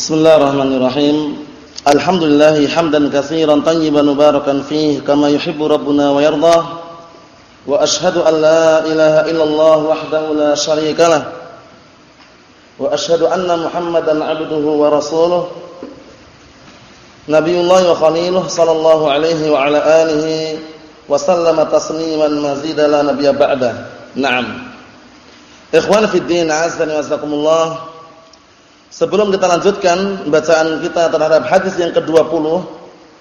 Bismillahirrahmanirrahim. Alhamdulillah hamdan katsiran tayyiban mubarakan fihi kama yuhibbu rabbuna wa yarda. Wa ashhadu an la ilaha illallah wahdahu la syarika lah. Wa ashhadu anna Muhammadan 'abduhu wa rasuluh. Nabiyullah wa khaliluh sallallahu alaihi wa ala alihi wa sallama tasliman mazida la nabiyya ba'da. Naam. Ikhwan fi din, azza wa jazakumullah. Sebelum kita lanjutkan bacaan kita terhadap hadis yang ke-20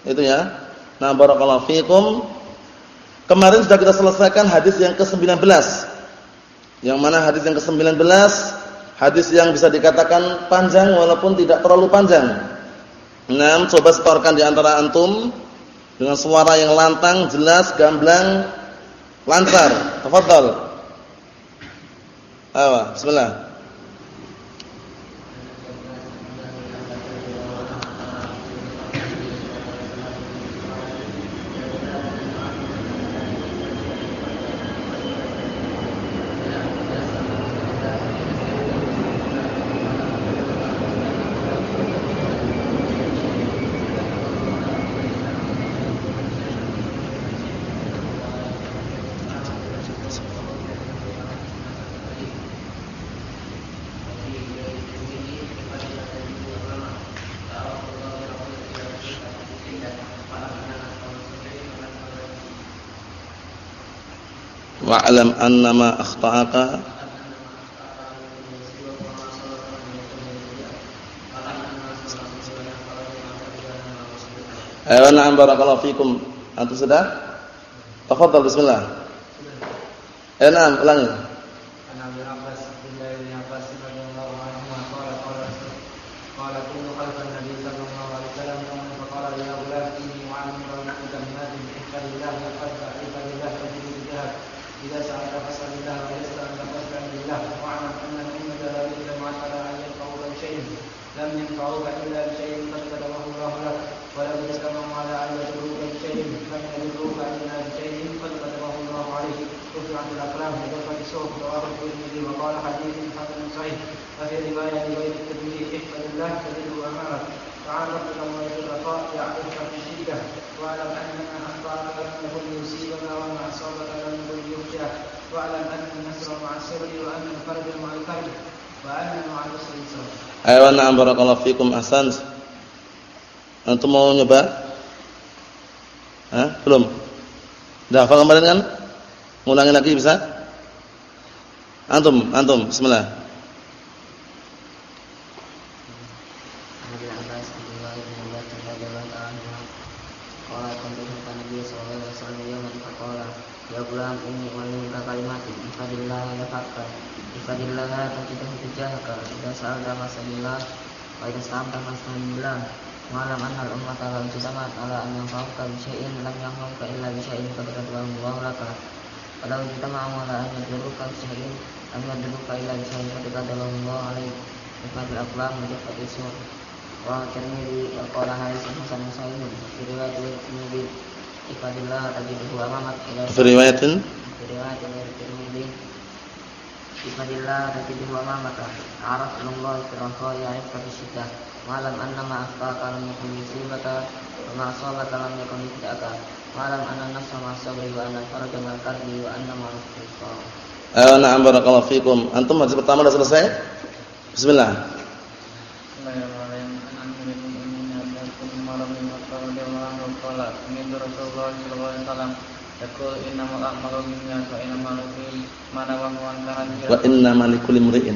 itu ya. Nah, barakallahu fikum. Kemarin sudah kita selesaikan hadis yang ke-19. Yang mana hadis yang ke-19 hadis yang bisa dikatakan panjang walaupun tidak terlalu panjang. Nah, coba setorkan di antara antum dengan suara yang lantang, jelas, gamblang, lancar. Tafadhal. Ayo, bismillah. Wa'lam annama akhta'aka Ayo na'am barakallahu fikum. Antum sudah? Tafadhal bismillah. Ayo na'am ulangi. Ayo na'am barakallahu fikum ahsan. Antum mau nyoba? Hah? Belum? Dah hafal kemarin kan? Ngulangi lagi bisa? Antum, antum, bismillah. Sa'amta masalillah Malam anhal umat ala ujitamat Ala an yang fauka bisya'in Lam yang fauka illa bisya'in Fadrat wa Allah laka kita ma'am ala an yadruka bisya'in Lam yadruka illa bisya'in Fadrat wa Allah alaih. Ifadil aklam Mujafat isur Wa tirmidhi Qala haris Hasan Musaimun Riwayat Tirmidhi Ifadillah tajiduhu amamak Fi riwayatin Fi riwayatin Tirmidhi Ifadillah tajiduhu amamaka Araf Allah firraha ya'ifka bisyiddah Malam anna ma'afaka lam yakun musibata Wa ma'asabaka lam yakun yudaka Malam anna nafsa ma'asabri wa anna faraja ma'al-karbi wa anna ma'asabri Ayo na'am barakallahu fikum. Antum hadis pertama sudah selesai? Bismillah. Bismillahirrahmanirrahim. Rasulullah sallallahu alaihi wasallam. Innamal a'malu binniyat wa innamal likulli ma man inna wa innamal likulli imri'in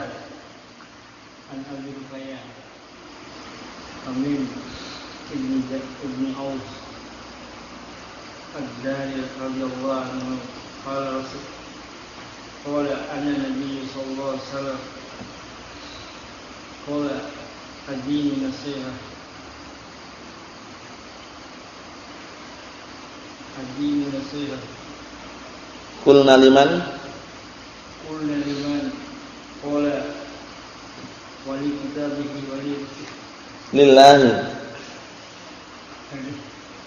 الداري رضي الله عنه قال رسول قال انا النبي صلى الله عليه وسلم قال الدين نصيحة الدين نصيحة Kulna liman قلنا لمن قال ولكتابه ولي lillahi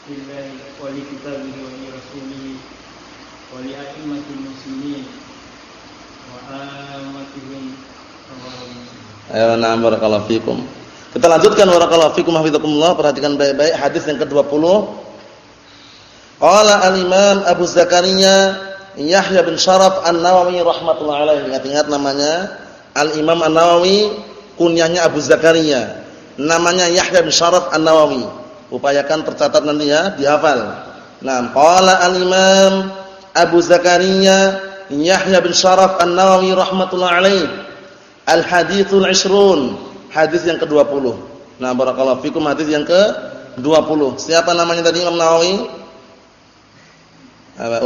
لله ولكتابه ولرسوله ولأئمة المسلمين وآمتهم رواه مسلم Ayo na'am barakallahu fikum. Kita lanjutkan barakallahu fikum hafizakumullah, perhatikan baik-baik hadis yang ke-20. Qala al-Imam Abu Zakaria Yahya bin Sharaf An-Nawawi rahmatullah alaihi. Ingat-ingat namanya Al-Imam An-Nawawi, kunyahnya Abu Zakaria. Namanya Yahya bin Sharaf An-Nawawi. Upayakan tercatat nanti ya, dihafal. Nah, qala al-Imam Abu Zakaria Yahya bin Sharaf An-Nawawi rahmatullah alaihi. Al-hadithul ishrun. Hadis yang ke-20. Nah, barakallahu fikum hadis yang ke-20. Siapa namanya tadi Imam Nawawi?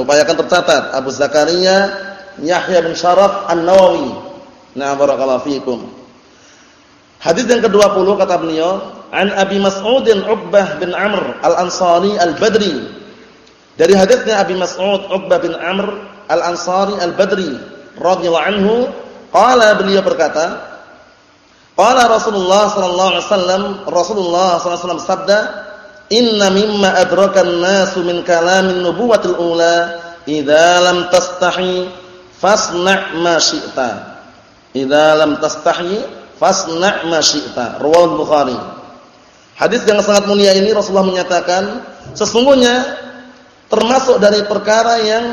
Upayakan tercatat Abu Zakaria Yahya bin Sharaf An-Nawawi. Nah, barakallahu fikum. Hadis yang ke-20 kata beliau, an Abi Mas'udin Uqbah bin Amr Al-Ansari Al-Badri. Dari hadisnya Abi Mas'ud Uqbah bin Amr Al-Ansari Al-Badri radhiyallahu anhu Qala beliau berkata, Qala Rasulullah sallallahu alaihi wasallam, Rasulullah sallallahu alaihi wasallam sabda, "Inna mimma adrakan nasu min kalamin nubuwatil ula, idza lam tastahi fasna' ma syi'ta." Idza lam tastahi fasna' ma syi'ta. Riwayat Bukhari. Hadis yang sangat mulia ini Rasulullah menyatakan, sesungguhnya termasuk dari perkara yang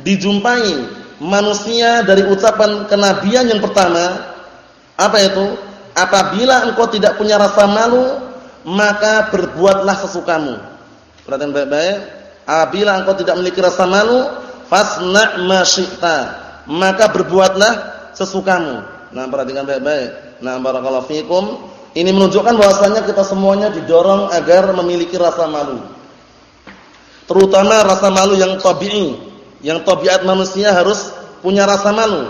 dijumpai manusia dari ucapan kenabian yang pertama. Apa itu? Apabila engkau tidak punya rasa malu maka berbuatlah sesukamu. Perhatian baik-baik. Apabila engkau tidak memiliki rasa malu fasna' ma syi'ta. Maka berbuatlah sesukamu. Nah perhatikan baik-baik. Nah barakallahu fikum. Ini menunjukkan bahwasanya kita semuanya didorong agar memiliki rasa malu terutama rasa malu yang tabi'i yang tabiat manusia harus punya rasa malu.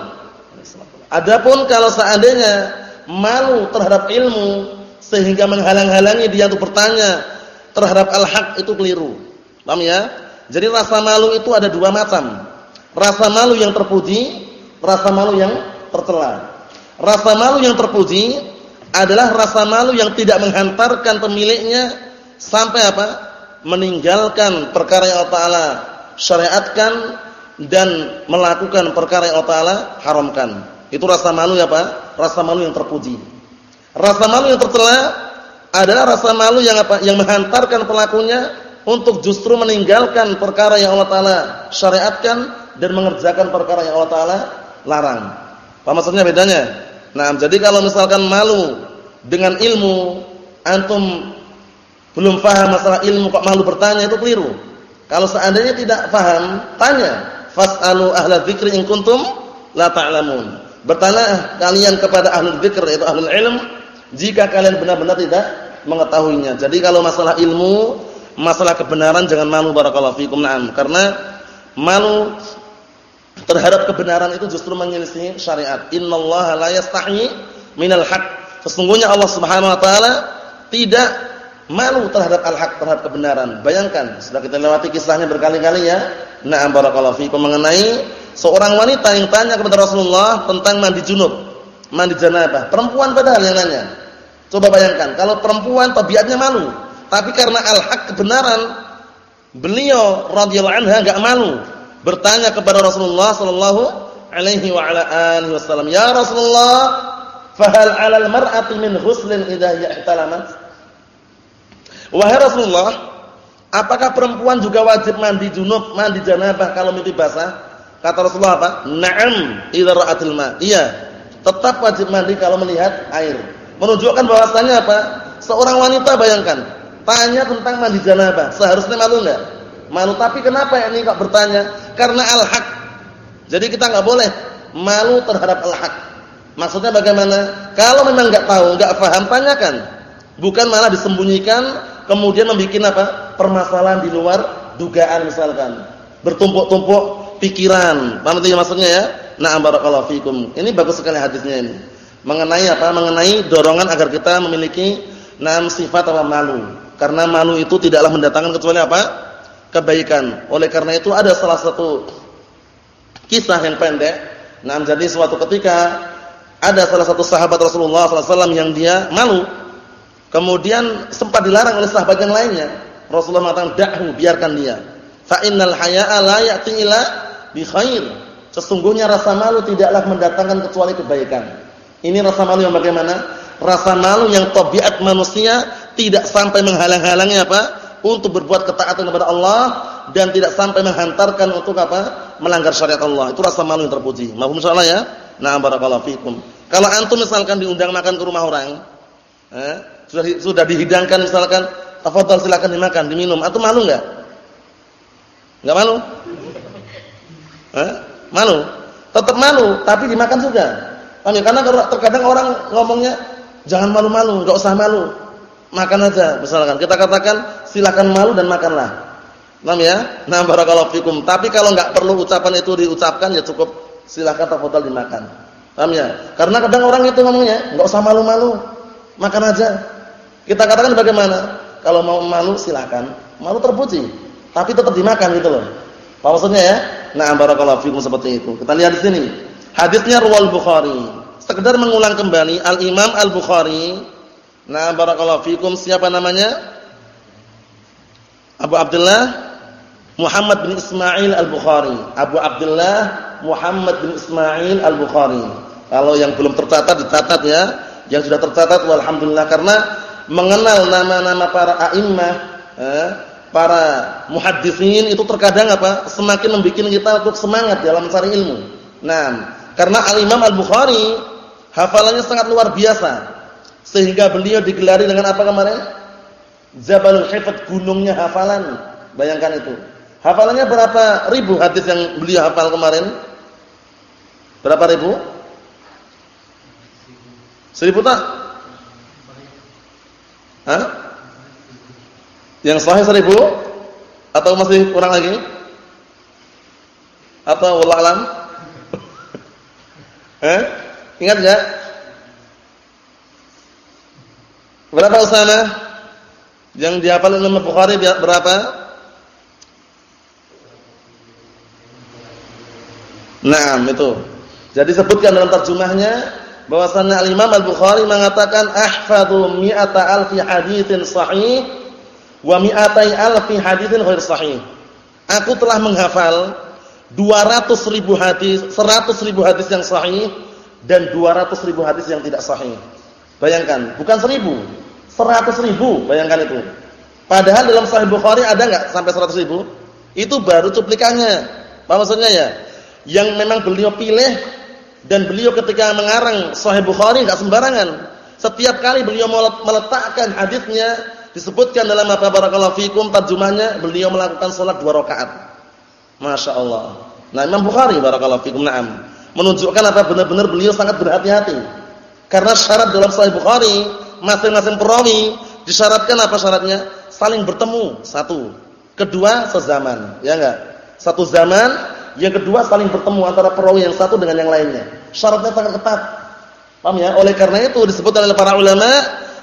Adapun kalau seandainya malu terhadap ilmu sehingga menghalang-halangi dia untuk bertanya terhadap al-haq itu keliru. Paham ya? Jadi rasa malu itu ada dua macam. Rasa malu yang terpuji, rasa malu yang tercela. Rasa malu yang terpuji adalah rasa malu yang tidak menghantarkan pemiliknya sampai apa? Meninggalkan perkara yang Allah Taala syariatkan dan melakukan perkara yang Allah Taala haramkan. Itu rasa malu ya Pak? Rasa malu yang terpuji. Rasa malu yang tercela adalah rasa malu yang apa? Yang menghantarkan pelakunya untuk justru meninggalkan perkara yang Allah Taala syariatkan dan mengerjakan perkara yang Allah Taala larang. Apa maksudnya bedanya? Nah, jadi kalau misalkan malu dengan ilmu antum belum paham masalah ilmu kok malu bertanya itu keliru. Kalau seandainya tidak paham, tanya. Fas'alu ahla dzikri in kuntum la ta'lamun. Bertanya kalian kepada ahli dzikr yaitu ahli ilm jika kalian benar-benar tidak mengetahuinya. Jadi kalau masalah ilmu, masalah kebenaran jangan malu barakallahu fikum na'am. Karena malu terhadap kebenaran itu justru menyelisih syariat. Innallaha la yastahi minal haq. Sesungguhnya Allah Subhanahu wa taala tidak malu terhadap al-haq, terhadap kebenaran. Bayangkan, sudah kita lewati kisahnya berkali-kali ya. Na'am barakallahu fikum mengenai seorang wanita yang tanya kepada Rasulullah tentang mandi junub, mandi janabah. Perempuan padahal yang nanya. Coba bayangkan, kalau perempuan tabiatnya malu, tapi karena al-haq kebenaran, beliau radhiyallahu anha enggak malu bertanya kepada Rasulullah sallallahu alaihi wa ala alihi wasallam, "Ya Rasulullah, fahal 'alal mar'ati min ghuslin idza ihtalamat?" Wahai Rasulullah, apakah perempuan juga wajib mandi junub, mandi janabah kalau mimpi basah? Kata Rasulullah apa? Na'am, idza ra'atil ma. Iya, tetap wajib mandi kalau melihat air. Menunjukkan bahwasannya apa? Seorang wanita bayangkan, tanya tentang mandi janabah, seharusnya malu enggak? Malu, tapi kenapa ini kok bertanya? Karena al-haq. Jadi kita enggak boleh malu terhadap al-haq. Maksudnya bagaimana? Kalau memang enggak tahu, enggak paham, tanyakan. Bukan malah disembunyikan kemudian membuat apa? permasalahan di luar dugaan misalkan. Bertumpuk-tumpuk pikiran. Paham itu maksudnya ya? Na'am barakallahu fikum. Ini bagus sekali hadisnya ini. Mengenai apa? Mengenai dorongan agar kita memiliki enam sifat apa malu. Karena malu itu tidaklah mendatangkan kecuali apa? kebaikan. Oleh karena itu ada salah satu kisah yang pendek. Nah, jadi suatu ketika ada salah satu sahabat Rasulullah SAW yang dia malu. Kemudian sempat dilarang oleh sahabat yang lainnya. Rasulullah mengatakan, "Da'hu, biarkan dia. Fa innal haya'a la ya'ti illa bi khair." Sesungguhnya rasa malu tidaklah mendatangkan kecuali kebaikan. Ini rasa malu yang bagaimana? Rasa malu yang tabiat manusia tidak sampai menghalang-halangi apa? Untuk berbuat ketaatan kepada Allah dan tidak sampai menghantarkan untuk apa? Melanggar syariat Allah. Itu rasa malu yang terpuji. Mahfum insyaallah ya? Nah, barakallahu fikum. Kalau antum misalkan diundang makan ke rumah orang, eh, sudah sudah dihidangkan misalkan, tafadhol silakan dimakan, diminum. Antum malu enggak? Enggak malu? Eh? Malu? Tetap malu, tapi dimakan. Paham ya? Karena terkadang orang ngomongnya Jangan malu-malu, enggak usah malu. Makan aja misalkan. Kita katakan silakan malu dan makanlah. Paham ya? Nah, barakallahu fikum. Tapi kalau enggak perlu ucapan itu diucapkan ya cukup silakan tafadhol dimakan. Paham ya? Karena kadang orang itu ngomongnya enggak usah malu-malu. Makan aja. Kita katakan bagaimana? Kalau mau malu silakan. Malu terpuji, tapi tetap dimakan gitu loh. Apa maksudnya ya? Nah, barakallahu fikum seperti itu. Kita lihat di sini. Hadisnya Ruwal Bukhari sekedar mengulang kembali Al-Imam Al-Bukhari. Nah, barakallahu fikum siapa namanya? Abu Abdullah Muhammad bin Ismail Al-Bukhari. Abu Abdullah Muhammad bin Ismail Al-Bukhari. Kalau yang belum tercatat dicatat ya. Yang sudah tercatat walhamdulillah karena mengenal nama-nama para a'immah, eh, para muhaddisin itu terkadang apa? Semakin membuat kita untuk semangat dalam mencari ilmu. Nah, karena Al-Imam Al-Bukhari Hafalannya sangat luar biasa. Sehingga beliau digelari dengan apa kemarin? Jabalul Hifd, gunungnya hafalan. Bayangkan itu. Hafalannya berapa ribu hadis yang beliau hafal kemarin? Berapa ribu? Seribu tak? Hah? Yang sahih seribu? Atau masih kurang lagi? Atau wallah alam? Eh? Ingat enggak? Berapa Usama? Yang dihafal Imam Bukhari berapa? Naam itu. Jadi sebutkan dalam terjemahnya bahwasannya Al-Imam Al-Bukhari mengatakan ahfadhu mi'ata alfi haditsin sahih wa mi'atai alfi haditsin ghair sahih. Aku telah menghafal 200 ribu hadis, 100 ribu hadis yang sahih dan 200 ribu hadis yang tidak sahih. Bayangkan, bukan 1000, 100 ribu, bayangkan itu. Padahal dalam Sahih Bukhari ada nggak sampai 100 ribu? Itu baru cuplikannya. Apa maksudnya ya? Yang memang beliau pilih dan beliau ketika mengarang Sahih Bukhari nggak sembarangan. Setiap kali beliau meletakkan hadisnya disebutkan dalam apa barakallahu fikum terjemahnya beliau melakukan salat dua rakaat. Masya Allah. Nah Imam Bukhari barakallahu fikum na'am menunjukkan apa benar-benar beliau sangat berhati-hati. Karena syarat dalam Sahih Bukhari, masing-masing perawi disyaratkan apa syaratnya? Saling bertemu, satu. Kedua, sezaman, ya enggak? Satu zaman, yang kedua saling bertemu antara perawi yang satu dengan yang lainnya. Syaratnya sangat ketat. Paham ya? Oleh karena itu disebut oleh para ulama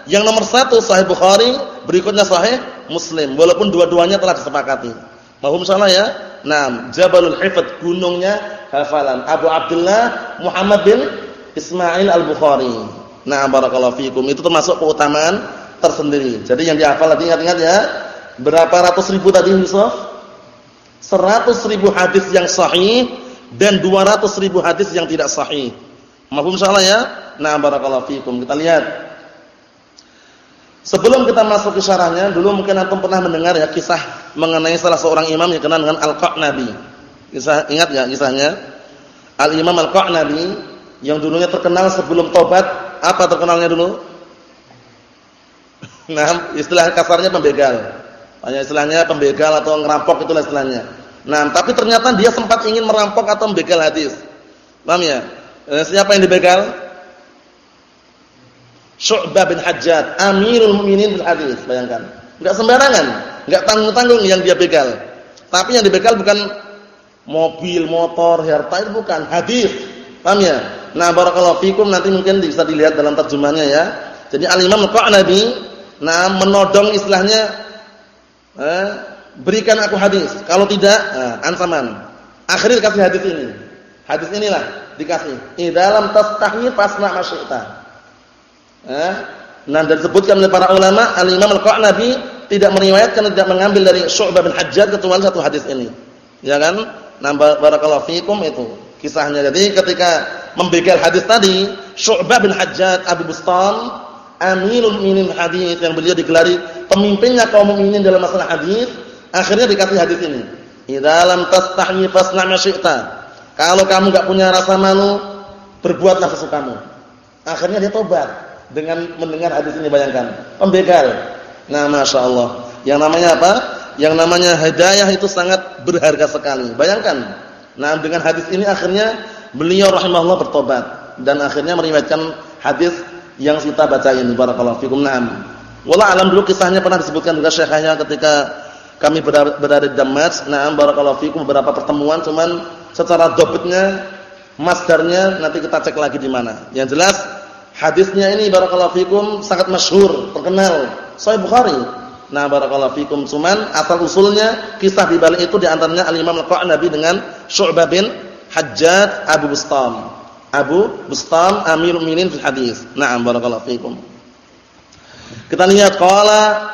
yang nomor satu Sahih Bukhari, berikutnya Sahih Muslim. Walaupun dua-duanya telah disepakati. Mahum salah ya? Nah, Jabalul Hifd, gunungnya hafalan. Abu Abdullah Muhammad bin Ismail Al-Bukhari. Nah, barakallahu fikum. Itu termasuk keutamaan tersendiri. Jadi yang dihafal tadi ingat-ingat ya. Berapa ratus ribu tadi Yusuf? Seratus ribu hadis yang sahih dan dua ratus ribu hadis yang tidak sahih. Mahfum salah ya? Nah, barakallahu fikum. Kita lihat. Sebelum kita masuk ke syarahnya, dulu mungkin antum pernah mendengar ya kisah mengenai salah seorang imam yang dikenal dengan Al-Qa'nabi. Kisah ingat enggak kisahnya? Al-Imam Al-Qa'nabi yang dulunya terkenal sebelum tobat, apa terkenalnya dulu? Nah, istilah kasarnya pembegal. Hanya istilahnya pembegal atau ngerampok itulah istilahnya. Nah, tapi ternyata dia sempat ingin merampok atau membegal hadis. Paham ya? Eh, siapa yang dibegal? Syu'bah bin Hajjaj, Amirul Mukminin bil hadis, bayangkan. Enggak sembarangan, enggak tanggung-tanggung yang dia begal. Tapi yang dibegal bukan mobil, motor, harta itu bukan, hadis. Paham ya? Nah, barakallahu fikum nanti mungkin bisa dilihat dalam terjemahnya ya. Jadi Al-Imam Al-Qanabi nah menodong istilahnya eh, berikan aku hadis. Kalau tidak, nah, ansaman. Akhirnya dikasih hadis ini. Hadis inilah dikasih. Ini dalam tastahi fasna masyita. Eh, nah, dan disebutkan oleh para ulama Al-Imam Al-Qanabi tidak meriwayatkan tidak mengambil dari Syu'bah bin Hajjaj kecuali satu hadis ini. Ya kan? Nah, barakallahu fikum itu kisahnya. Jadi ketika membegal hadis tadi, Syu'bah bin Hajjaj Abu Bustam Amirul Mukminin hadis yang beliau digelari pemimpinnya kaum mukminin dalam masalah hadis, akhirnya dikasih hadis ini. Idza lam tastahi fasna' ma Kalau kamu enggak punya rasa malu, berbuatlah sesukamu. Akhirnya dia tobat dengan mendengar hadis ini bayangkan. Pembegal. Nah, Masya Allah. Yang namanya apa? Yang namanya hidayah itu sangat berharga sekali. Bayangkan. Nah, dengan hadis ini akhirnya beliau rahimahullah bertobat dan akhirnya meriwayatkan hadis yang kita baca ini barakallahu fikum. Naam. Wallah alam dulu kisahnya pernah disebutkan juga syekhnya ketika kami berada, berada di Damas. Naam barakallahu fikum beberapa pertemuan cuman secara dobitnya masdarnya nanti kita cek lagi di mana. Yang jelas hadisnya ini barakallahu fikum sangat masyhur, terkenal. Sahih Bukhari. Nah barakallahu fikum cuman asal usulnya kisah di balik itu di antaranya Al-Imam Al-Qanabi dengan Syu'bah bin Hajjaj Abu Bustam. Abu Bustam Amirul Mukminin fil hadis. Na'am barakallahu fikum. Kita lihat qala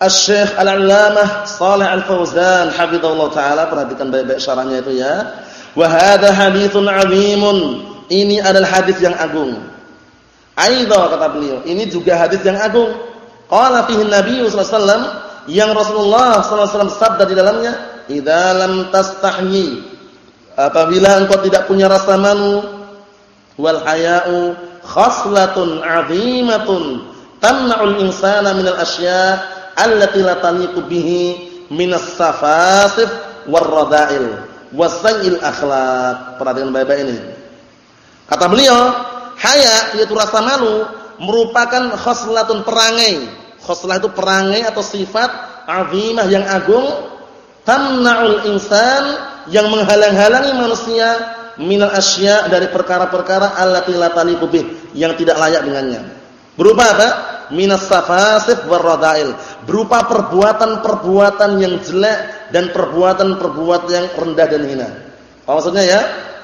Asy-Syaikh Al-'Allamah Shalih Al-Fauzan hafizallahu taala perhatikan baik-baik syarahnya itu ya. Wa hadha haditsun 'azimun. Ini adalah hadis yang agung. Aidha kata beliau, ini juga hadis yang agung. Qala fihi Nabi sallallahu alaihi yang Rasulullah sallallahu alaihi sabda di dalamnya, "Idza lam tastahyi" Apabila engkau tidak punya rasa malu, wal haya'u khaslatun 'azimatun tamna'ul insana minal asya' allati la taniqu bihi minas safasif war rada'il wasayil akhlaq. Perhatikan baik-baik ini. Kata beliau, haya yaitu rasa malu merupakan khaslatun perangai. Khaslah itu perangai atau sifat azimah yang agung tamna'ul insan yang menghalang-halangi manusia minal asya dari perkara-perkara allati la taliqu bih yang tidak layak dengannya. Berupa apa? Minas safasif waradail. Berupa perbuatan-perbuatan yang jelek dan perbuatan-perbuatan yang rendah dan hina. Apa maksudnya ya?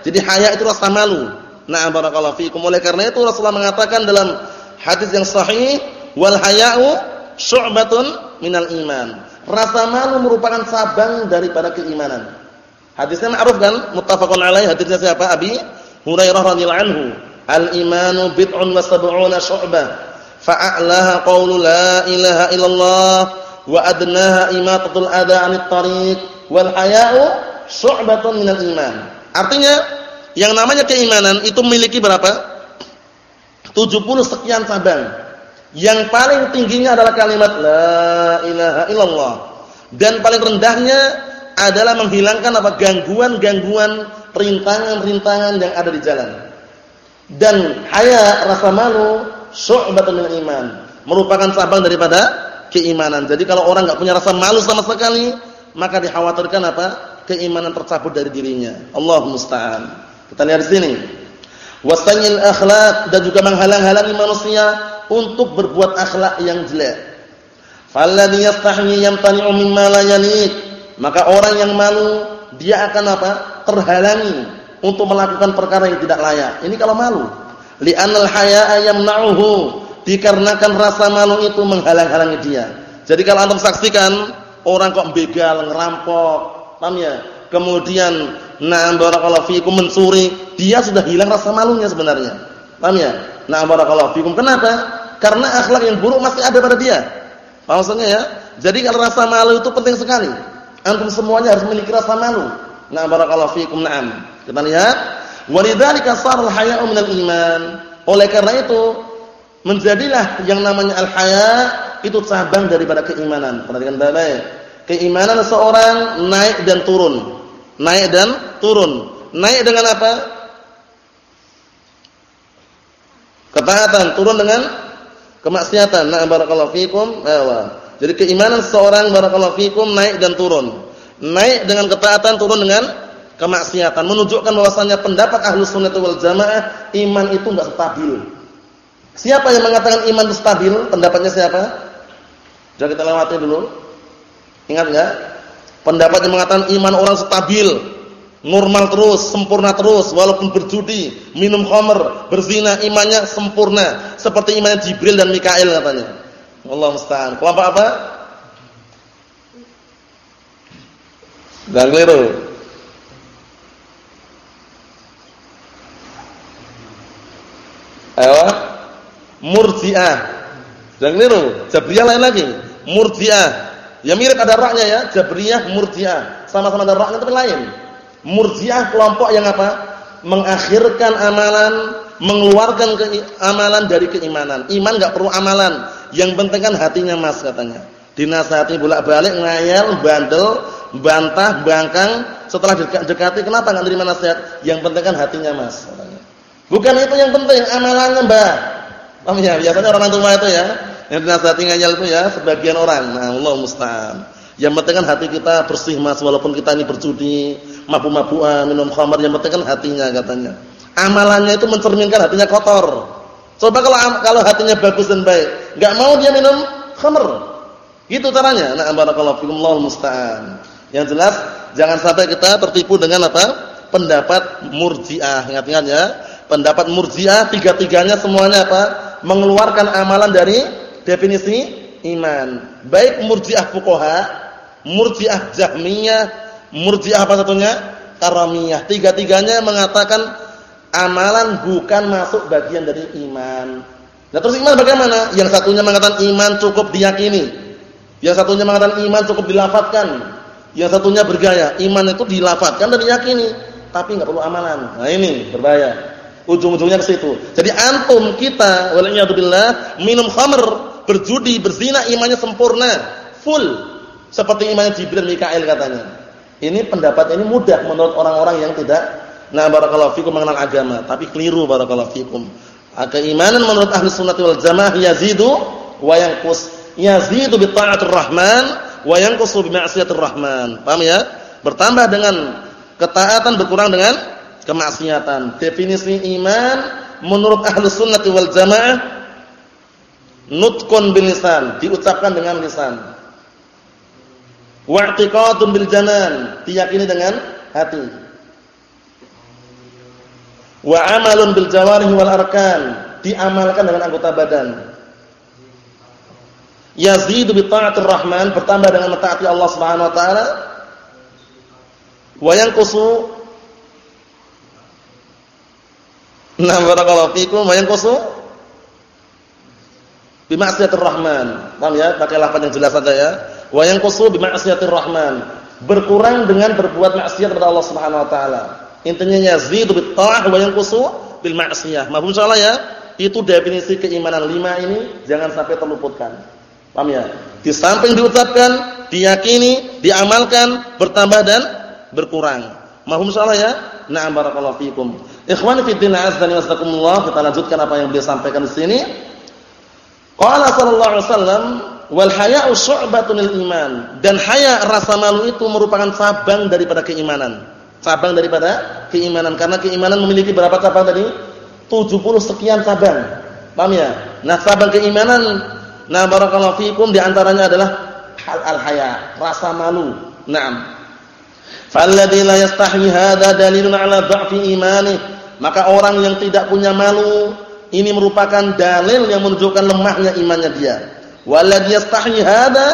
Jadi haya itu rasa malu. Na'am barakallahu fiikum. Oleh karena itu Rasulullah mengatakan dalam hadis yang sahih, wal haya'u syu'batun minal iman. Rasa malu merupakan cabang daripada keimanan. Hadisnya ma'ruf kan? Muttafaqun alaih. Hadisnya siapa? Abi Hurairah radhiyallahu anhu. Al-imanu bid'un wa sab'una syu'bah. Fa'a'laha qawlu la ilaha illallah wa adnaha imatatul adha 'anit tariq wal haya'u syu'batun minal iman. Artinya yang namanya keimanan itu memiliki berapa? 70 sekian cabang. Yang paling tingginya adalah kalimat la ilaha illallah dan paling rendahnya adalah menghilangkan apa gangguan-gangguan rintangan-rintangan yang ada di jalan. Dan haya rasa malu syu'batun min iman, merupakan cabang daripada keimanan. Jadi kalau orang enggak punya rasa malu sama sekali, maka dikhawatirkan apa? keimanan tercabut dari dirinya. Allah musta'an. Kita lihat di sini. Wasanyil akhlak dan juga menghalang-halangi manusia untuk berbuat akhlak yang jelek. Falladhi yastahyi yamtani'u mimma la maka orang yang malu dia akan apa? terhalangi untuk melakukan perkara yang tidak layak. Ini kalau malu. Li'anal haya'a yamna'uhu dikarenakan rasa malu itu menghalang-halangi dia. Jadi kalau antum saksikan orang kok begal, ngerampok, paham ya? Kemudian na'am barakallahu fikum mencuri, dia sudah hilang rasa malunya sebenarnya. Paham ya? Na'am barakallahu fikum. Kenapa? Karena akhlak yang buruk masih ada pada dia. Paham maksudnya ya? Jadi kalau rasa malu itu penting sekali. Antum semuanya harus memiliki rasa malu. Nah, barakallahu fiikum. Naam. Kita lihat, walidzalika sharul haya'u minal iman. Oleh karena itu, menjadilah yang namanya al-haya itu cabang daripada keimanan. Perhatikan baik-baik. Keimanan seorang naik dan turun. Naik dan turun. Naik dengan apa? Ketaatan, turun dengan kemaksiatan. Nah, barakallahu fiikum. Ayo. Jadi keimanan seorang barakallahu fikum naik dan turun. Naik dengan ketaatan, turun dengan kemaksiatan menunjukkan bahwasanya pendapat Ahlus Sunnah wal Jamaah iman itu enggak stabil. Siapa yang mengatakan iman itu stabil? Pendapatnya siapa? Sudah kita lewati dulu. Ingat enggak? Pendapat yang mengatakan iman orang stabil, normal terus, sempurna terus walaupun berjudi, minum khamr, berzina, imannya sempurna seperti imannya Jibril dan Mikail katanya. Allah musta'an. Kelompok apa? Dan keliru. Ayo. Murji'ah. Dan keliru. Jabriyah lain lagi. Murji'ah. Ya mirip ada raknya ya, Jabriyah, Murji'ah. Sama-sama ada raknya tapi lain. Murji'ah kelompok yang apa? Mengakhirkan amalan, mengeluarkan amalan dari keimanan. Iman enggak perlu amalan, yang penting kan hatinya Mas katanya. Dinasihati bolak-balik ngayal, bandel, bantah, bangkang, setelah dekati kenapa enggak nerima nasihat? Yang penting kan hatinya Mas katanya. Bukan itu yang penting, amalannya Mbak. Paham ya? Biasanya orang tua itu ya, yang dinasihati ngayal itu ya sebagian orang. Nah, Allah musta'an. Yang penting kan hati kita bersih Mas walaupun kita ini berjudi, mabuk-mabukan, minum khamar, yang penting kan hatinya katanya. Amalannya itu mencerminkan hatinya kotor. Coba kalau kalau hatinya bagus dan baik, enggak mau dia minum khamr. Gitu caranya. Nah, barakallahu fikum Allahu musta'an. Yang jelas jangan sampai kita tertipu dengan apa? Pendapat Murji'ah. Ingat-ingat ya. Pendapat Murji'ah tiga-tiganya semuanya apa? Mengeluarkan amalan dari definisi iman. Baik Murji'ah fuqaha, Murji'ah Jahmiyah, Murji'ah apa satunya? Karamiyah. Tiga-tiganya mengatakan amalan bukan masuk bagian dari iman. Nah terus iman bagaimana? Yang satunya mengatakan iman cukup diyakini. Yang satunya mengatakan iman cukup dilafatkan. Yang satunya bergaya, iman itu dilafatkan dan diyakini, tapi nggak perlu amalan. Nah ini berbahaya. Ujung-ujungnya ke situ. Jadi antum kita waliyadzubillah minum khamr, berjudi, berzina imannya sempurna, full. Seperti imannya Jibril Mikail katanya. Ini pendapat ini mudah menurut orang-orang yang tidak Nah, barakallahu fikum mengenal agama, tapi keliru barakallahu fikum. Keimanan menurut ahli sunnah wal jamaah yazidu wa yanqus. Yazidu bi ta'atir rahman wa yanqusu bi ma'siyatir rahman. Paham ya? Bertambah dengan ketaatan berkurang dengan kemaksiatan. Definisi iman menurut ahli sunnah wal jamaah nutqun bil lisan, diucapkan dengan lisan. Wa'tiqadun bil janan, diyakini dengan hati wa amalun bil jawarih wal arkan. Diamalkan dengan anggota badan. Yazidu bi ta'atir rahman bertambah dengan mentaati Allah Subhanahu wa taala. Wa yanqusu. Nah barakallahu fikum. Wa yanqusu. Bi ma'siyatir rahman. Paham ya? Pakai lafaz yang jelas saja ya. Wa yanqusu bi ma'siyatir rahman. Berkurang dengan berbuat maksiat kepada Allah Subhanahu wa taala Intinya yazidu bit ta'ah wa yanqusu bil ma'siyah. Mafhum insyaallah ya? Itu definisi keimanan lima ini jangan sampai terluputkan. Paham ya? Di samping diucapkan, diyakini, diamalkan, bertambah dan berkurang. Mafhum insyaallah ya? Na'am barakallahu fikum. Ikhwani fi din azza wa jazakumullah, kita lanjutkan apa yang beliau sampaikan di sini. Qala sallallahu alaihi wasallam wal haya'u syu'batun iman dan haya rasa malu itu merupakan cabang daripada keimanan cabang daripada keimanan karena keimanan memiliki berapa cabang tadi? 70 sekian cabang. Paham ya? Nah, cabang keimanan nah barakallahu fikum di antaranya adalah hal al-haya, rasa malu. Naam. Falladzi la yastahi hadza dalilun ala dha'fi imani. Maka orang yang tidak punya malu ini merupakan dalil yang menunjukkan lemahnya imannya dia. Walladzi yastahi hadza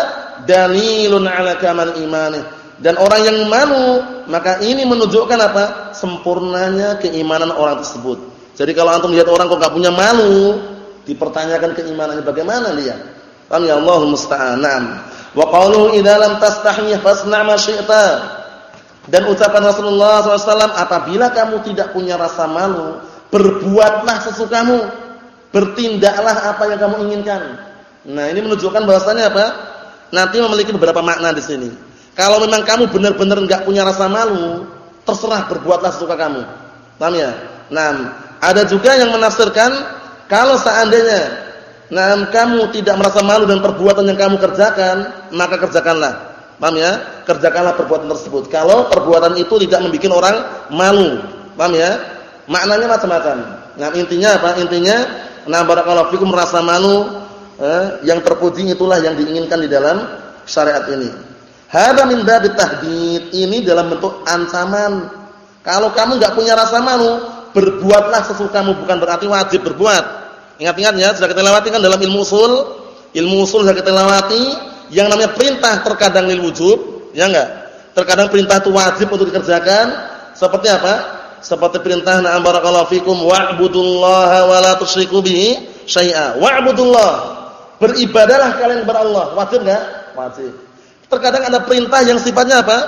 dalilun ala kamal imani dan orang yang malu, maka ini menunjukkan apa? Sempurnanya keimanan orang tersebut. Jadi kalau antum lihat orang kok enggak punya malu, dipertanyakan keimanannya bagaimana dia? Paham ya Allah musta'an. Wa qauluhu idza lam tastahi fasna' ma syi'ta. Dan ucapan Rasulullah SAW, apabila kamu tidak punya rasa malu, berbuatlah sesukamu, bertindaklah apa yang kamu inginkan. Nah, ini menunjukkan bahwasanya apa? Nanti memiliki beberapa makna di sini. Kalau memang kamu benar-benar enggak punya rasa malu, terserah berbuatlah sesuka kamu. Paham ya? Nah, ada juga yang menafsirkan kalau seandainya nah kamu tidak merasa malu dan perbuatan yang kamu kerjakan, maka kerjakanlah. Paham ya? Kerjakanlah perbuatan tersebut. Kalau perbuatan itu tidak membuat orang malu. Paham ya? Maknanya macam-macam. Nah, intinya apa? Intinya nah barakallahu fikum rasa malu eh, yang terpuji itulah yang diinginkan di dalam syariat ini. Hada min babit tahdid. Ini dalam bentuk ancaman. Kalau kamu enggak punya rasa malu, berbuatlah sesukamu bukan berarti wajib berbuat. Ingat-ingat ya, sudah kita lewati kan dalam ilmu usul. Ilmu usul sudah kita lewati yang namanya perintah terkadang lil wujub, ya enggak? Terkadang perintah itu wajib untuk dikerjakan. Seperti apa? Seperti perintah na'am barakallahu fikum wa'budullaha wa la tusyriku bihi syai'a. Wa'budullah. Beribadahlah kalian kepada Allah. Wajib enggak? Wajib. Terkadang ada perintah yang sifatnya apa?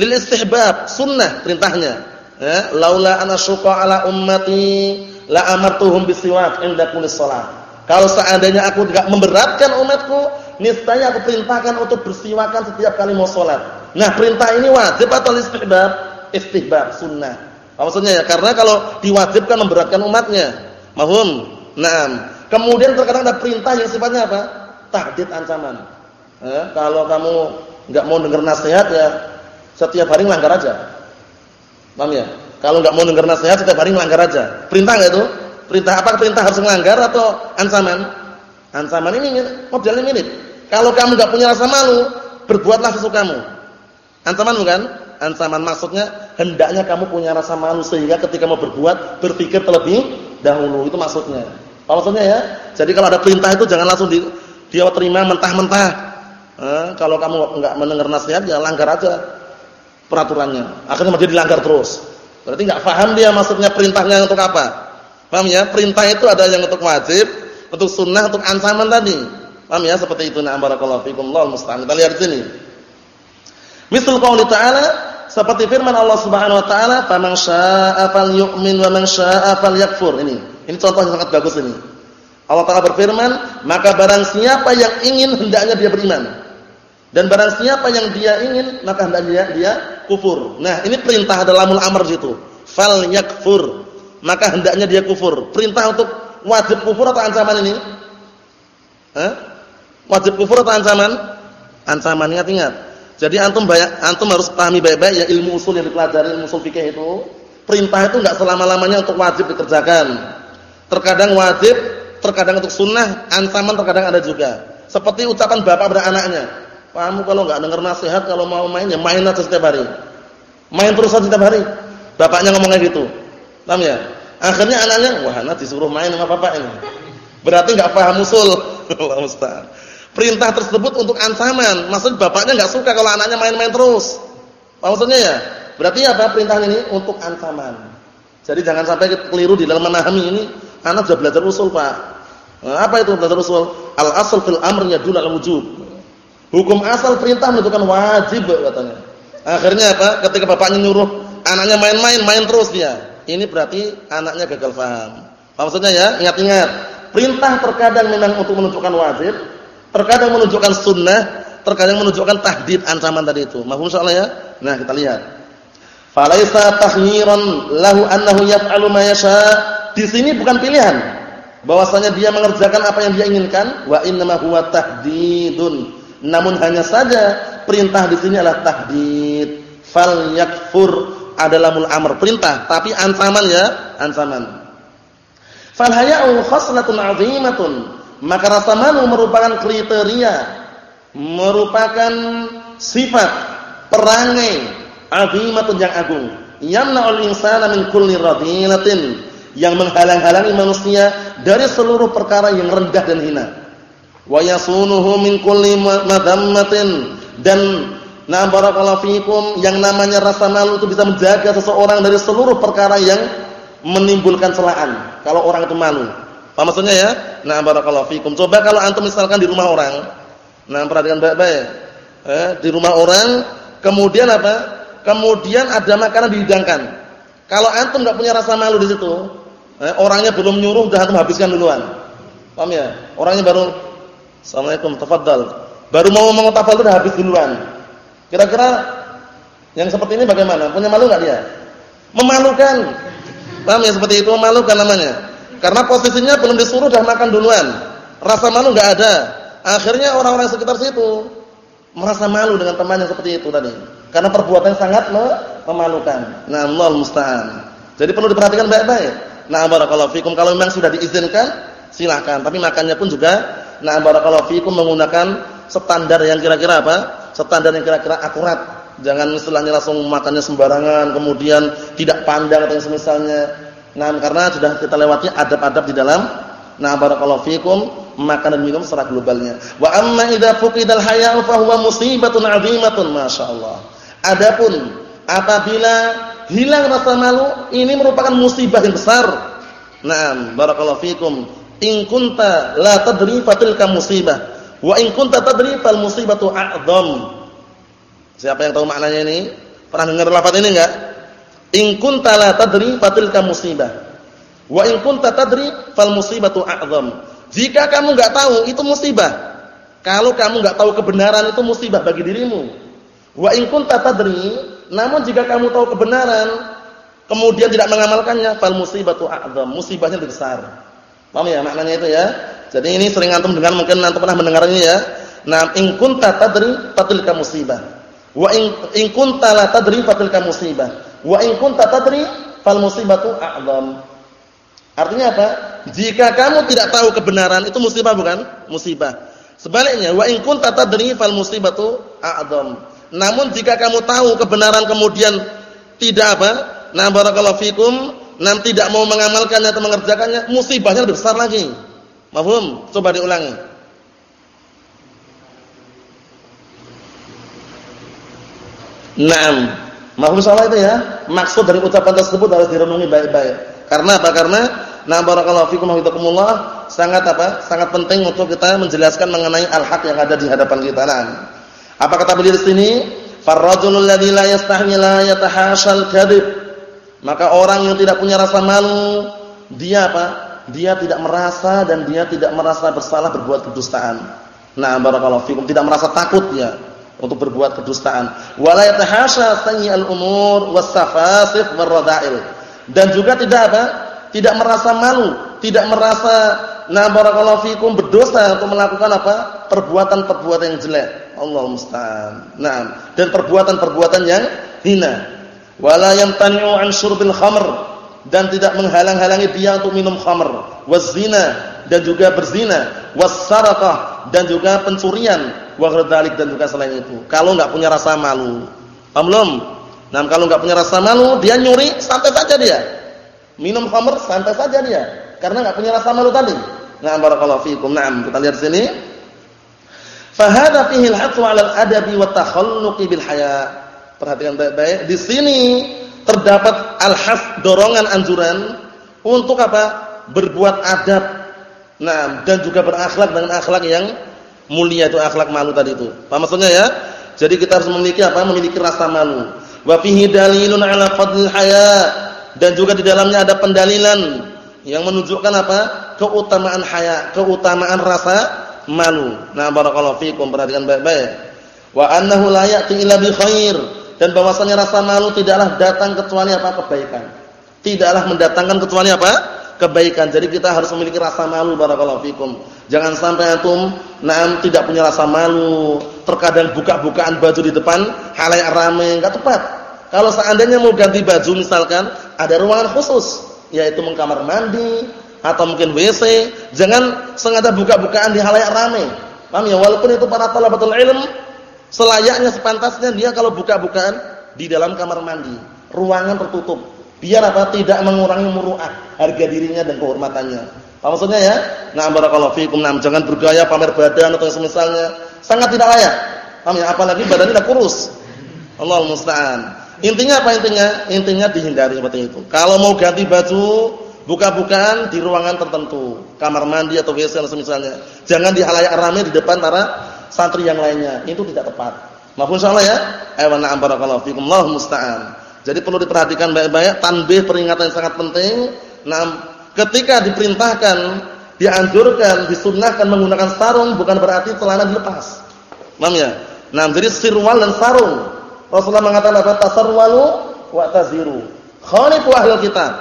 Lil istihbab, sunnah perintahnya. Ya, laula ana syuqa ala ummati la amartuhum bisiwak inda kulli shalah. Kalau seandainya aku tidak memberatkan umatku, niscaya aku perintahkan untuk bersiwakan setiap kali mau sholat. Nah perintah ini wajib atau istihbab? Istihbab, sunnah. Maksudnya ya? Karena kalau diwajibkan memberatkan umatnya. Mahum. Nah, kemudian terkadang ada perintah yang sifatnya apa? Tahdid ancaman. Eh, kalau kamu nggak mau dengar nasihat ya setiap hari melanggar aja. Paham ya? Kalau nggak mau dengar nasihat setiap hari melanggar aja. Perintah nggak itu? Perintah apa? Perintah harus melanggar atau ancaman? Ancaman ini modelnya mirip. Kalau kamu nggak punya rasa malu, berbuatlah sesukamu. Ancaman bukan? Ancaman maksudnya hendaknya kamu punya rasa malu sehingga ketika mau berbuat berpikir terlebih dahulu. Itu maksudnya. Apa maksudnya ya? Jadi kalau ada perintah itu jangan langsung di, dia terima mentah-mentah. Eh, kalau kamu nggak mendengar nasihat ya langgar aja peraturannya. Akhirnya menjadi dilanggar terus. Berarti nggak paham dia maksudnya perintahnya untuk apa. Paham ya? Perintah itu ada yang untuk wajib, untuk sunnah, untuk ancaman tadi. Paham ya seperti itu na'am barakallahu fikum Allahu. Kita lihat sini. Misal qauli ta'ala seperti firman Allah Subhanahu wa taala, "Faman syaa'a falyu'min wa man falyakfur." Ini. Ini contoh yang sangat bagus ini. Allah Taala berfirman, "Maka barang siapa yang ingin hendaknya dia beriman. Dan barang siapa yang dia ingin, maka hendaknya dia, kufur." Nah, ini perintah adalah lamul amr situ. Falyakfur. Maka hendaknya dia kufur. Perintah untuk wajib kufur atau ancaman ini? Hah? Wajib kufur atau ancaman? Ancaman ingat-ingat. Jadi antum banyak antum harus pahami baik-baik ya ilmu usul yang dipelajari ilmu usul fikih itu. Perintah itu enggak selama-lamanya untuk wajib dikerjakan. Terkadang wajib, terkadang untuk sunnah, ancaman terkadang ada juga. Seperti ucapan bapak pada anaknya. Kamu kalau enggak dengar nasihat kalau mau main ya main aja setiap hari. Main terus aja setiap hari. Bapaknya ngomongnya gitu. Paham ya? Akhirnya anaknya, wah nanti disuruh main sama bapak ini. Berarti enggak paham usul. Allah musta'an. Perintah tersebut untuk ancaman. Maksud bapaknya nggak suka kalau anaknya main-main terus. Maksudnya ya? Berarti apa perintah ini untuk ancaman. Jadi jangan sampai keliru di dalam memahami ini. Anak sudah belajar usul, Pak. Nah, apa itu belajar usul? Al asal fil amr yadul al wujub. Hukum asal perintah menunjukkan wajib katanya. Akhirnya apa? Ketika bapaknya nyuruh anaknya main-main, main terus dia. Ini berarti anaknya gagal paham. Maksudnya ya? Ingat-ingat. Perintah terkadang memang untuk menunjukkan wajib, Terkadang menunjukkan sunnah, terkadang menunjukkan tahdid ancaman tadi itu. Mahfum insyaallah ya. Nah, kita lihat. Falaisa tahyiran lahu annahu yaf'alu ma yasha. Di sini bukan pilihan bahwasanya dia mengerjakan apa yang dia inginkan, wa innama huwa tahdidun. Namun hanya saja perintah di sini adalah tahdid. Fal yakfur adalah mul amr perintah, tapi ancaman ya, ancaman. Fal haya'u khaslatun 'azimatun maka rasa malu merupakan kriteria, merupakan sifat perangai azimatun yang agung. Yamna'ul insana min kulli radilatin yang menghalang-halangi manusia dari seluruh perkara yang rendah dan hina. Wa yasunuhu min kulli madammatin dan na barakallahu fikum yang namanya rasa malu itu bisa menjaga seseorang dari seluruh perkara yang menimbulkan celaan. Kalau orang itu malu apa maksudnya ya? Nah, barakallahu fikum. Coba kalau antum misalkan di rumah orang. Nah, perhatikan baik-baik. Eh, di rumah orang, kemudian apa? Kemudian ada makanan dihidangkan. Kalau antum enggak punya rasa malu di situ, eh, orangnya belum nyuruh udah antum habiskan duluan. Paham ya? Orangnya baru Assalamualaikum, tafadhal. Baru mau ngomong tafadhal udah habis duluan. Kira-kira yang seperti ini bagaimana? Punya malu enggak dia? Memalukan. Paham ya seperti itu memalukan namanya. Karena posisinya belum disuruh dah makan duluan. Rasa malu enggak ada. Akhirnya orang-orang sekitar situ merasa malu dengan temannya seperti itu tadi. Karena perbuatan sangat memalukan. Nah, Allah musta'an. Jadi perlu diperhatikan baik-baik. Nah, barakallahu fikum kalau memang sudah diizinkan silahkan. Tapi makannya pun juga nah barakallahu fikum menggunakan standar yang kira-kira apa? Standar yang kira-kira akurat. Jangan istilahnya langsung makannya sembarangan, kemudian tidak pandang atau semisalnya. Nah, karena sudah kita lewati adab-adab di dalam nah barakallahu fikum makan dan minum secara globalnya. Wa amma idza fuqidal haya'u fa huwa musibatun 'azimatun masyaallah. Adapun apabila hilang rasa malu, ini merupakan musibah yang besar. Naam, barakallahu fikum. In kunta la tadri fatilka musibah. Wa in kunta tadri fal musibatu a'dham. Siapa yang tahu maknanya ini? Pernah dengar lafaz ini enggak? In kunta la tadri fatilka musibah. Wa in kunta tadri fal musibatu a'dham. Jika kamu enggak tahu itu musibah. Kalau kamu enggak tahu kebenaran itu musibah bagi dirimu. Wa in kunta tadri, namun jika kamu tahu kebenaran kemudian tidak mengamalkannya fal musibatu a'dham. Musibahnya lebih besar. Paham ya maknanya itu ya? Jadi ini sering antum dengar mungkin antum pernah mendengarnya ya. Nah, in kunta tadri fatilka musibah. Wa in, in kunta la tadri fatilka musibah. Wa in kunta tadri fal musibatu a'dham. Artinya apa? Jika kamu tidak tahu kebenaran itu musibah bukan? Musibah. Sebaliknya, wa in kunta tadri fal musibatu a'dham. Namun jika kamu tahu kebenaran kemudian tidak apa? Nah, barakallahu fikum nam tidak mau mengamalkannya atau mengerjakannya, musibahnya lebih besar lagi. Mahfum? Coba diulangi. Naam. Mahfum salah itu ya? Maksud dari ucapan tersebut harus direnungi baik-baik. Karena apa? Karena na barakallahu fikum hafizakumullah sangat apa? Sangat penting untuk kita menjelaskan mengenai al-haq yang ada di hadapan kita. Nah. Apa kata beliau di sini? Farrajulul ladzi la yastahyi la yatahashal kadhib maka orang yang tidak punya rasa malu, dia apa? Dia tidak merasa dan dia tidak merasa bersalah berbuat kedustaan. Nah, barakallahu fikum, tidak merasa takut ya untuk berbuat kedustaan. Wala yatahasha sayyi'al umur was-safasif war-rada'il. Dan juga tidak apa? Tidak merasa malu, tidak merasa nah barakallahu fikum berdosa untuk melakukan apa? perbuatan-perbuatan yang jelek. Allah musta'an. Nah, dan perbuatan-perbuatan yang hina wala yamtani'u an syurbil khamr. Dan tidak menghalang-halangi dia untuk minum khamr. Wazina dan juga berzina. Wasaraqah dan juga pencurian. Wa ghadzalik dan juga selain itu. Kalau enggak punya rasa malu. Paham belum? Nah kalau enggak punya rasa malu dia nyuri santai saja dia. Minum khamr santai saja dia. Karena enggak punya rasa malu tadi. Nah barakallahu fiikum. Na'am kita lihat sini. Fa hadha fihi al-hathu 'ala al-adabi wa takhalluqi bil haya' Perhatikan baik-baik. Di sini terdapat al-has dorongan anjuran untuk apa? Berbuat adab. Nah, dan juga berakhlak dengan akhlak yang mulia itu akhlak malu tadi itu. Apa maksudnya ya? Jadi kita harus memiliki apa? Memiliki rasa malu. Wa fihi dalilun 'ala fadlil haya dan juga di dalamnya ada pendalilan yang menunjukkan apa? keutamaan haya, keutamaan rasa malu. Nah, barakallahu fikum perhatikan baik-baik. Wa annahu la ya'ti illa bi khair dan bahwasanya rasa malu tidaklah datang kecuali apa kebaikan. Tidaklah mendatangkan kecuali apa? kebaikan. Jadi kita harus memiliki rasa malu barakallahu fikum. Jangan sampai antum na'am tidak punya rasa malu, terkadang buka-bukaan baju di depan halayak ramai, enggak tepat. Kalau seandainya mau ganti baju misalkan ada ruangan khusus, yaitu mengkamar mandi atau mungkin WC, jangan sengaja buka-bukaan di halayak ramai. Paham ya? Walaupun itu para talabatul ilm Selayaknya sepantasnya dia kalau buka-bukaan di dalam kamar mandi, ruangan tertutup. Biar apa? Tidak mengurangi muruah harga dirinya dan kehormatannya. Apa maksudnya ya? Nah, barakallahu fikum. Nah, jangan bergaya pamer badan atau semisalnya. Sangat tidak layak. Paham ya? Apalagi badannya kurus. Allah musta'an. Intinya apa intinya? Intinya dihindari seperti itu. Kalau mau ganti baju, buka-bukaan di ruangan tertentu, kamar mandi atau WC atau semisalnya. Jangan di halayak ramai di depan para santri yang lainnya. Itu tidak tepat. Maafun insyaallah ya. Ayo na'am barakallahu fikum. Musta'an. Jadi perlu diperhatikan baik-baik tanbih peringatan yang sangat penting. Nah, ketika diperintahkan, dianjurkan, disunnahkan menggunakan sarung bukan berarti celana dilepas. Paham ya? Nah, jadi sirwal dan sarung. Rasulullah mengatakan apa? Tasarwalu wa taziru. Khalifu ahlul kitab.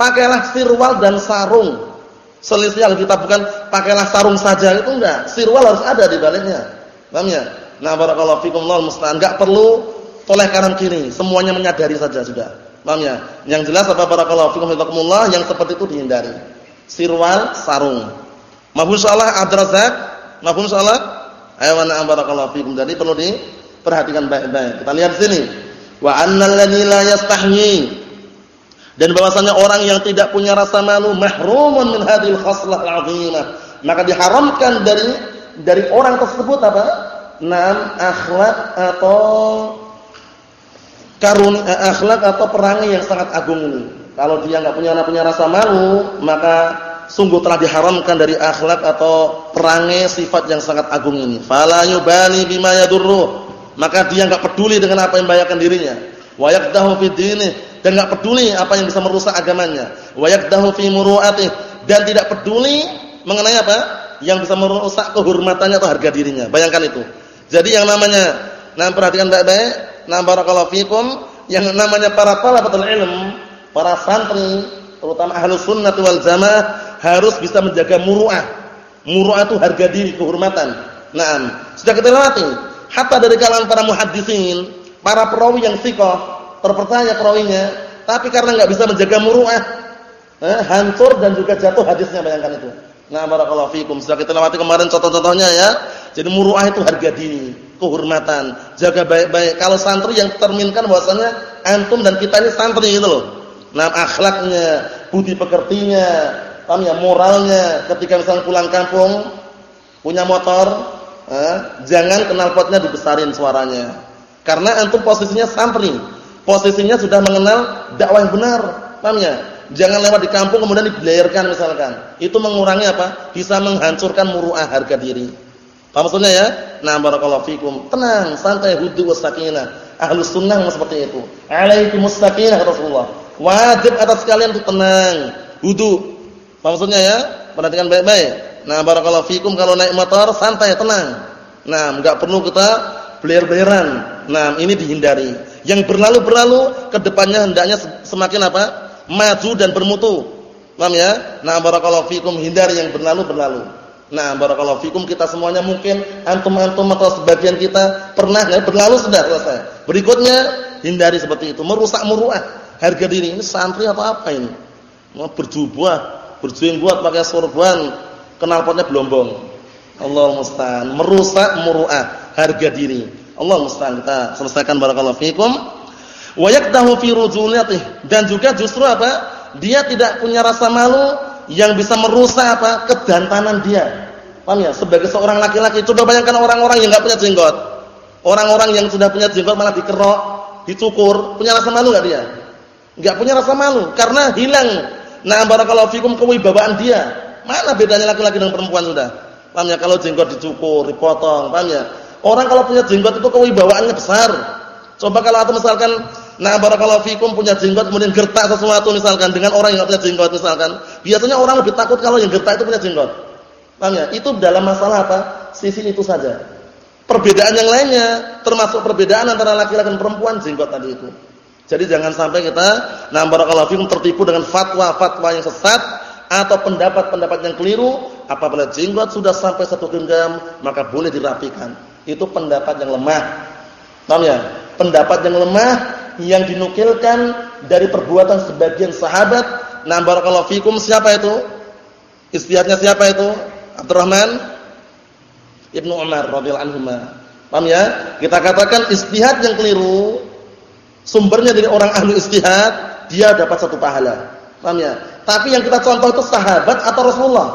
Pakailah sirwal dan sarung. Selisih kita bukan pakailah sarung saja itu enggak. Sirwal harus ada di baliknya. Paham ya? Nah, barakallahu fikum Allah musta'an. Enggak perlu toleh kanan kiri, semuanya menyadari saja sudah. Paham ya? Yang jelas apa barakallahu fikum hafizakumullah yang seperti itu dihindari. Sirwal, sarung. Mafhum insyaallah Abdurrazzaq? Mafhum insyaallah? Ayo na'am barakallahu fikum. Jadi perlu diperhatikan baik-baik. Kita lihat sini. Wa annal ladzi la yastahyi dan bahwasanya orang yang tidak punya rasa malu mahrumun min hadhil khaslah al-'azimah. Maka diharamkan dari dari orang tersebut apa? Nam akhlak atau karun eh, akhlak atau perangai yang sangat agung ini. Kalau dia enggak punya punya rasa malu, maka sungguh telah diharamkan dari akhlak atau perangai sifat yang sangat agung ini. Fala yubali bima yadurru. Maka dia enggak peduli dengan apa yang membahayakan dirinya. Wa yaqdahu dan enggak peduli apa yang bisa merusak agamanya. Wa yaqdahu fi dan tidak peduli mengenai apa? Yang bisa merusak kehormatannya atau harga dirinya. Bayangkan itu. Jadi yang namanya nah perhatikan baik-baik, nah barakallahu fikum, yang namanya para talabatul ilm, para santri, terutama ahlus sunnah wal jamaah harus bisa menjaga muru'ah. Muru'ah itu harga diri, kehormatan. Nah, sudah kita lewati. Hatta dari kalangan para muhaddisin, para perawi yang sikoh, terpercaya perawinya, tapi karena nggak bisa menjaga muruah, eh, hancur dan juga jatuh hadisnya bayangkan itu. Nah, barakallahu fikum. Sudah kita lewati kemarin contoh-contohnya ya. Jadi muruah itu harga diri, kehormatan, jaga baik-baik. Kalau santri yang terminkan bahwasanya antum dan kita ini santri gitu loh. Nah, akhlaknya, budi pekertinya, paham ya, moralnya ketika misalnya pulang kampung punya motor, eh, jangan knalpotnya dibesarin suaranya. Karena antum posisinya santri posisinya sudah mengenal dakwah yang benar. Paham ya? Jangan lewat di kampung kemudian dibelayarkan misalkan. Itu mengurangi apa? Bisa menghancurkan muruah harga diri. Paham maksudnya ya? Nah, barakallahu fikum. Tenang, santai, hudu wasakinah. Ahlus sunnah seperti itu. Alaikumus sakinah Rasulullah. Wajib atas kalian untuk tenang, hudu. Paham maksudnya ya? Perhatikan baik-baik. Nah, barakallahu fikum kalau naik motor santai, tenang. Nah, enggak perlu kita beler-beleran. Nah, ini dihindari. Yang berlalu-berlalu ke depannya hendaknya semakin apa? Maju dan bermutu. Paham ya? Nah, barakallahu fikum hindari yang berlalu-berlalu. Nah, barakallahu fikum kita semuanya mungkin antum-antum atau sebagian kita pernah ya berlalu sudah selesai. Berikutnya hindari seperti itu, merusak muruah harga diri. Ini santri atau apa ini? Mau berjubah, berjenggot pakai sorban, knalpotnya belombong. Allah musta'an, merusak muruah harga diri. Allah musta'an kita selesaikan barakallahu fikum. Wa yaktahu fi dan juga justru apa? Dia tidak punya rasa malu yang bisa merusak apa? kejantanan dia. Paham ya? Sebagai seorang laki-laki coba bayangkan orang-orang yang enggak punya jenggot. Orang-orang yang sudah punya jenggot malah dikerok, dicukur, punya rasa malu enggak dia? Enggak punya rasa malu karena hilang nah barakallahu fikum kewibawaan dia. Mana bedanya laki-laki dengan perempuan sudah? Paham ya? Kalau jenggot dicukur, dipotong, paham ya? Orang kalau punya jenggot itu kewibawaannya besar. Coba kalau misalkan nah barakallahu fikum punya jenggot kemudian gertak sesuatu misalkan dengan orang yang enggak punya jenggot misalkan, biasanya orang lebih takut kalau yang gertak itu punya jenggot. Paham ya? Itu dalam masalah apa? Sisi itu saja. Perbedaan yang lainnya termasuk perbedaan antara laki-laki dan perempuan jenggot tadi itu. Jadi jangan sampai kita nah barakallahu fikum tertipu dengan fatwa-fatwa yang sesat atau pendapat-pendapat yang keliru apabila jenggot sudah sampai satu genggam maka boleh dirapikan itu pendapat yang lemah. Paham ya? Pendapat yang lemah yang dinukilkan dari perbuatan sebagian sahabat. Nah, barakallahu fikum siapa itu? Istihadnya siapa itu? Abdurrahman Ibnu Umar radhiyallahu anhu. Paham ya? Kita katakan istihad yang keliru sumbernya dari orang ahli istihad, dia dapat satu pahala. Paham ya? Tapi yang kita contoh itu sahabat atau Rasulullah.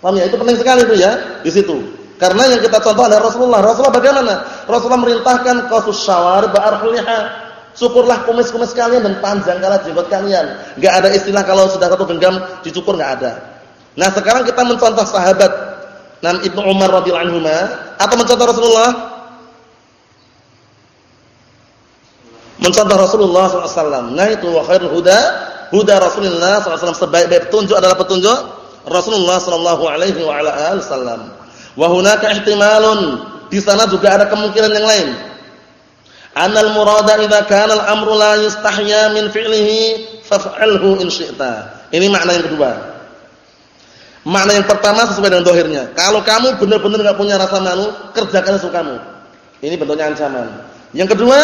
Paham ya? Itu penting sekali itu ya, di situ. Karena yang kita contoh adalah Rasulullah. Rasulullah bagaimana? Rasulullah merintahkan qasus syawar ba'arful liha. Syukurlah kumis-kumis kalian dan panjangkanlah jenggot kalian. Enggak ada istilah kalau sudah satu genggam dicukur enggak ada. Nah, sekarang kita mencontoh sahabat Nam Ibnu Umar radhiyallahu anhu atau mencontoh Rasulullah? Mencontoh Rasulullah SAW. Nah itu wa khairul huda huda Rasulullah SAW. Sebaik-baik petunjuk adalah petunjuk Rasulullah sallallahu alaihi wa ala alihi. Wa hunaka ihtimalun. Di sana juga ada kemungkinan yang lain. Anal murada idza kana al-amru la yastahya min fi'lihi faf'alhu in syi'ta. Ini makna yang kedua. Makna yang pertama sesuai dengan dohirnya. Kalau kamu benar-benar enggak punya rasa malu, kerjakan sesukamu. Ini bentuknya ancaman. Yang kedua,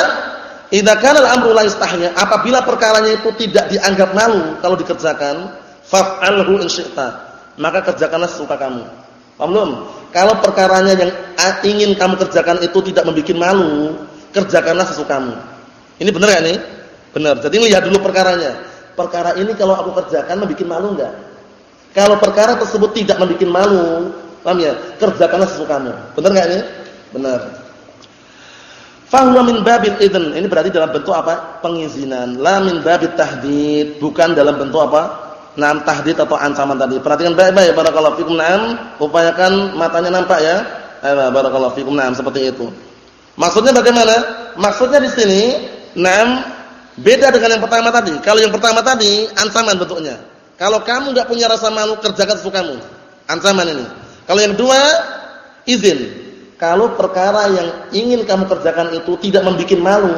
idza kana al-amru la yastahya, apabila perkaranya itu tidak dianggap malu kalau dikerjakan, faf'alhu in syi'ta. Maka kerjakanlah sesuka kamu. Paham belum? Kalau perkaranya yang ingin kamu kerjakan itu tidak membuat malu, kerjakanlah sesukamu. Ini benar ya nih? Benar. Jadi lihat dulu perkaranya. Perkara ini kalau aku kerjakan membuat malu enggak? Kalau perkara tersebut tidak membuat malu, paham ya? Kerjakanlah sesukamu. Benar enggak ini? Benar. Fahuwa min babil idzn. Ini berarti dalam bentuk apa? Pengizinan. La min babit tahdid, bukan dalam bentuk apa? Naam tahdid atau ancaman tadi. Perhatikan baik-baik barakallahu fikum. Naam, upayakan matanya nampak ya. Ayo barakallahu fikum. Naam seperti itu. Maksudnya bagaimana? Maksudnya di sini, naam beda dengan yang pertama tadi. Kalau yang pertama tadi ancaman bentuknya. Kalau kamu enggak punya rasa malu, kerjakan sesukamu. Ancaman ini. Kalau yang kedua, izin. Kalau perkara yang ingin kamu kerjakan itu tidak membuat malu,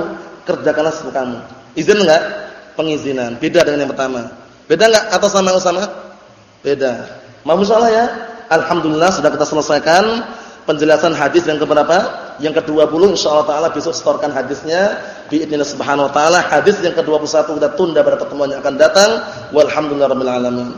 kerjakanlah kamu. Izin enggak? Pengizinan. Beda dengan yang pertama. Beda enggak atau sama-sama? Beda. Mau salah ya? Alhamdulillah sudah kita selesaikan penjelasan hadis yang keberapa? Yang ke-20 insyaallah taala besok setorkan hadisnya biidznillah subhanahu wa taala. Hadis yang ke-21 kita tunda pada pertemuan yang akan datang. Walhamdulillahirabbil alamin.